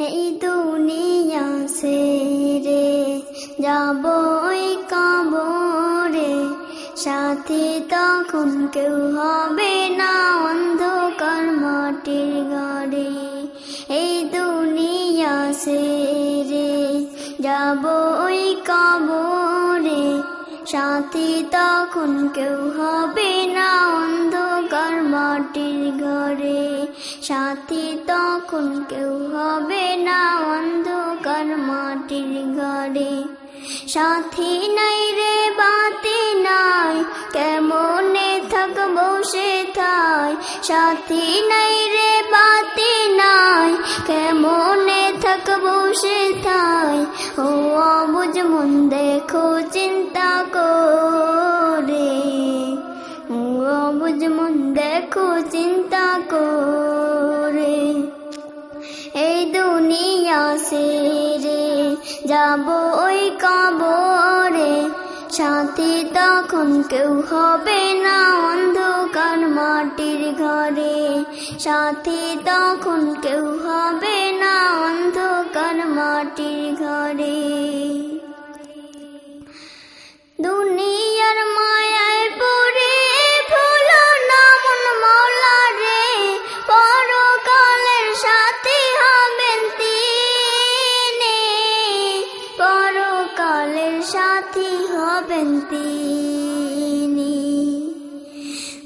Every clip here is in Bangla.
এই দুনিয়া সে রে যাব কবরে। সাথে তখন কেউ হবে না অন্ধকার মাটির ঘরে। এই দুনিয়া রে যাব কবরে। সাথে তখন কেউ হবে না অন্ধকার মাটির ঘরে। সাথী তখন কেউ হবে না অন্ধকার মাটির ঘরে সাথী নাই রে, বাতি নাই, কেমনে থাকব সে থাই সাথী নাই রে, বাতি নাই, কেমনে থাকব সে থাই ও অবুজ মন, দেখো চিন্তা করে। ও অবুজ মন, দেখো চিন্তা করে। যাব ওই কবরে। সাথে তখন কেউ হবে না অন্ধকার মাটির ঘরে। সাথে তখন কেউ হবে না অন্ধকার মাটির ঘরে। তিনি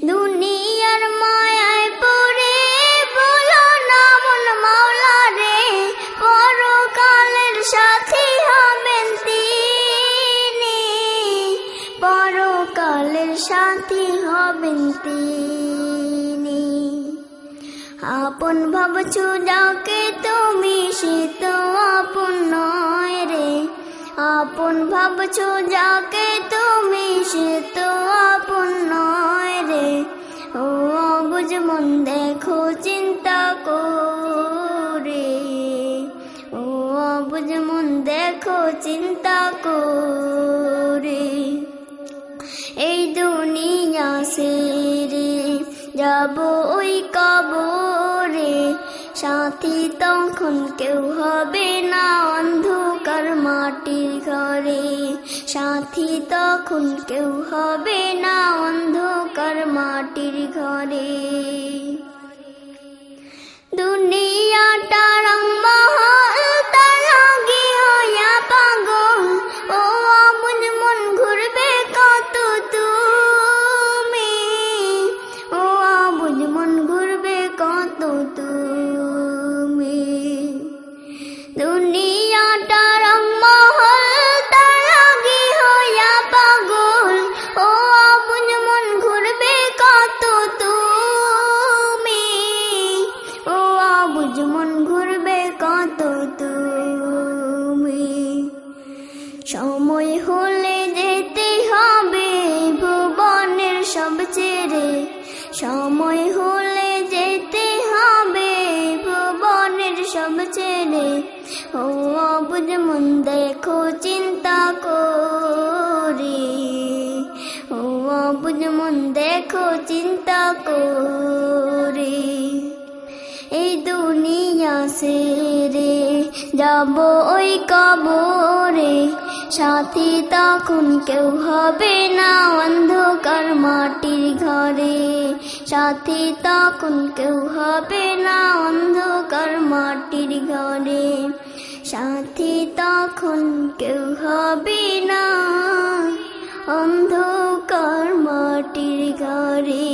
দুনিয়ার মায়ায় পড়ে না মাওলা রে হবেন তিনি। পরকালের আপন ভাবছ যাকে তুমি সে আপন ভাবছ যাকে তুমি, সে তো আপন নয় রে। ও অবুজ মন দেখো চিন্তা করে। ও অবুজ মন দেখো চিন্তা করে। এই দুনিয়া সে রে যাব ওই কবরে। সাথী তখন কেউ হবে না অন্ধকার। ঘরে সাথী তখন কেউ হবে না অন্ধকার মাটির ঘরে। দুনিয়াটা পাগল। ও কত তুমি? ও ঘুরবে কত ছেড়ে ও অবুজ মন দেখো চিন্তা করে ও অবুজ মন দেখো চিন্তা করে এই দুনিয়া সে রে যাব ওই কবরে সাথী তখন কেউ হবে না ঘরে সাথে তখন কেউ হবে না অন্ধকার মাটির ঘরে। সাথে তখন কেউ হবে না অন্ধকার মাটির ঘরে।